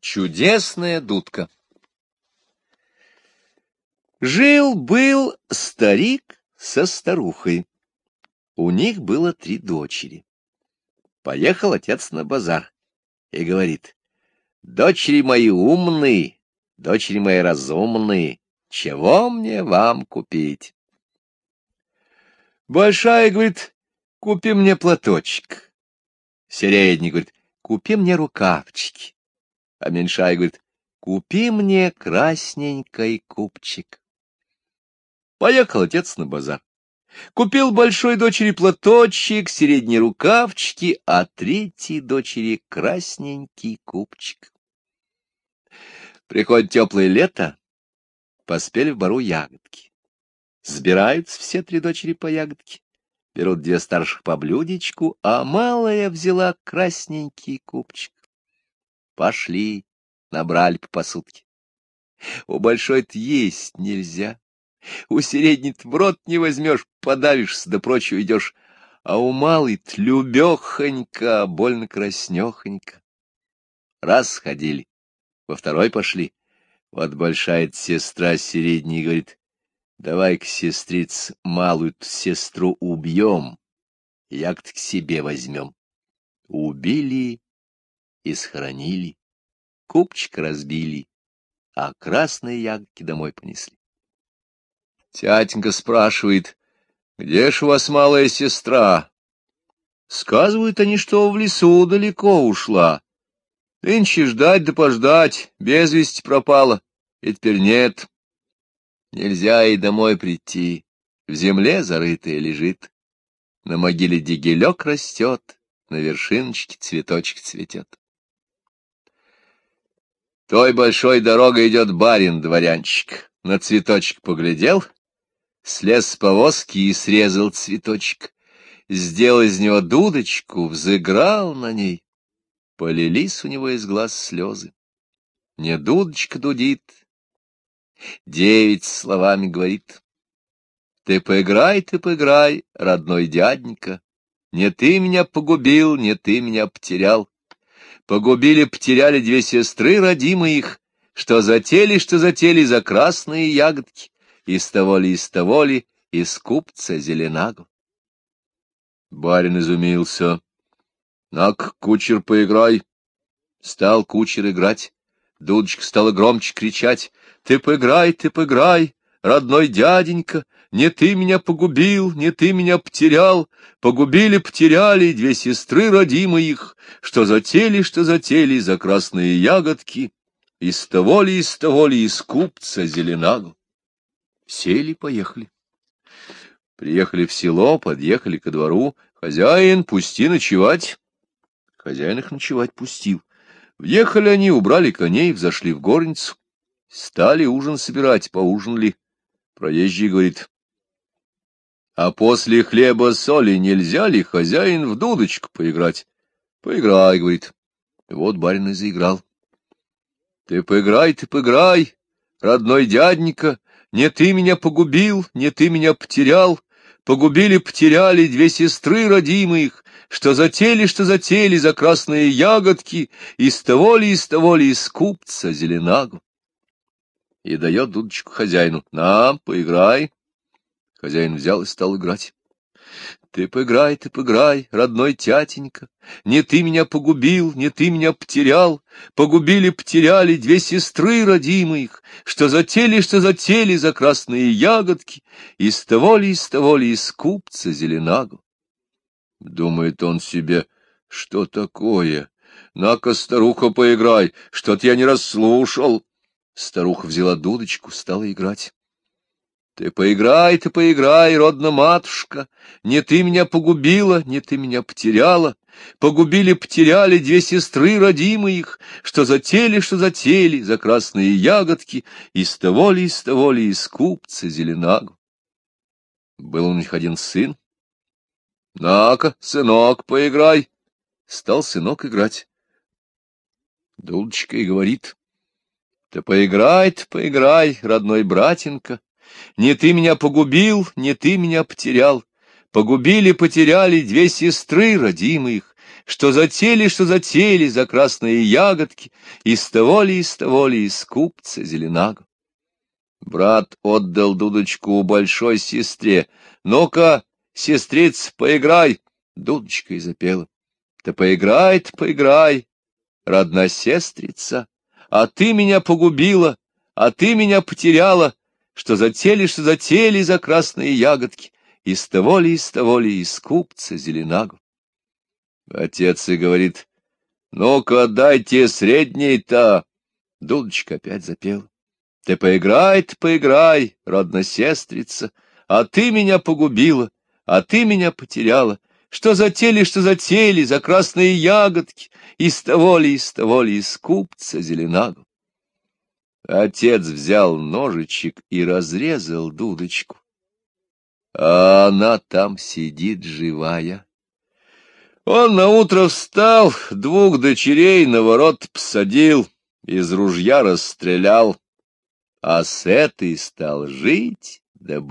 Чудесная дудка Жил-был старик со старухой. У них было три дочери. Поехал отец на базар и говорит, «Дочери мои умные, дочери мои разумные, чего мне вам купить?» Большая говорит, «Купи мне платочек». Средний говорит, «Купи мне рукавчики». А меньшая говорит, «Купи мне красненький купчик». Поехал отец на базар. Купил большой дочери платочек, средние рукавчики, а третьей дочери красненький купчик. Приходит теплое лето, поспели в бару ягодки. Сбираются все три дочери по ягодке, берут две старших по блюдечку, а малая взяла красненький купчик. Пошли, набрали по посудке. У большой-то есть нельзя. У средней в рот не возьмешь, подавишься, да прочего идешь. А у малой любехонько, больно краснехонько. Раз ходили, во второй пошли. Вот большая сестра средней говорит, давай-ка, сестриц, малую сестру убьем, як к себе возьмем. Убили и схоронили, купчик разбили, а красные ягодки домой понесли. Тятенька спрашивает, где ж у вас малая сестра? Сказывают они, что в лесу далеко ушла. Нынче ждать да пождать, без вести пропала, и теперь нет. Нельзя и домой прийти, в земле зарытая лежит. На могиле дегелек растет, на вершиночке цветочек цветет. Той большой дорогой идет барин-дворянчик. На цветочек поглядел — слез с повозки и срезал цветочек, сделал из него дудочку, взыграл на ней. Полились у него из глаз слезы. Не дудочка дудит, девять словами говорит. Ты поиграй, ты поиграй, родной дяденька, не ты меня погубил, не ты меня потерял. Погубили, потеряли две сестры родимые их, что затели, что затели за красные ягодки из того ли, из того ли, из купца зеленаго. Барин изумился. — Нак, кучер, поиграй. Стал кучер играть. Дудочка стала громче кричать. — Ты поиграй, ты поиграй, родной дяденька, не ты меня погубил, не ты меня потерял, погубили, потеряли две сестры родимые их, что затели, что затели за красные ягодки, из того ли, из того ли, из купца зеленаго. Сели, поехали. Приехали в село, подъехали ко двору. Хозяин, пусти ночевать. Хозяин их ночевать пустил. Въехали они, убрали коней, взошли в горницу. Стали ужин собирать, поужинали. Проезжий говорит, а после хлеба соли нельзя ли хозяин в дудочку поиграть? Поиграй, говорит. Вот барин и заиграл. Ты поиграй, ты поиграй, родной дяденька, не ты меня погубил, не ты меня потерял, Погубили, потеряли две сестры родимых, Что затели, что затели за красные ягодки, Из того ли, из того ли, из купца зеленаго. И дает дудочку хозяину. На, поиграй. Хозяин взял и стал играть. Ты поиграй, ты поиграй, родной тятенька, Не ты меня погубил, не ты меня потерял, Погубили, потеряли две сестры родимых, Что затели, что затели за красные ягодки, Из того ли, из того ли, из купца зеленаго. Думает он себе, что такое? На-ка, старуха, поиграй, что-то я не расслушал. Старуха взяла дудочку, стала играть. Ты поиграй, ты поиграй, родна матушка, не ты меня погубила, не ты меня потеряла. Погубили, потеряли две сестры родимые их, что затели, что затели за красные ягодки, из того ли, из того ли, из купца зеленаго. Был у них один сын. На-ка, сынок, поиграй. Стал сынок играть. Дудочка и говорит, — Ты поиграй, ты поиграй, родной братенька, не ты меня погубил, не ты меня потерял. Погубили, потеряли две сестры родимых, что затели, что затели за красные ягодки, из того ли, из того ли, из купца зеленаго. Брат отдал дудочку большой сестре. Ну-ка, сестриц, поиграй. Дудочка и запела. Ты поиграй, ты поиграй, родная сестрица, а ты меня погубила, а ты меня потеряла, что затели, что затели за красные ягодки, из того ли, из того ли, из купца зеленаго. Отец и говорит, ну-ка, дайте средний-то. Дудочка опять запела. Ты поиграй, ты поиграй, родная-сестрица, а ты меня погубила, а ты меня потеряла. Что затели, что затели за красные ягодки, из того ли, из того ли, из купца зеленаго. Отец взял ножичек и разрезал дудочку. А она там сидит живая. Он наутро встал, двух дочерей на ворот посадил, из ружья расстрелял, а с этой стал жить да.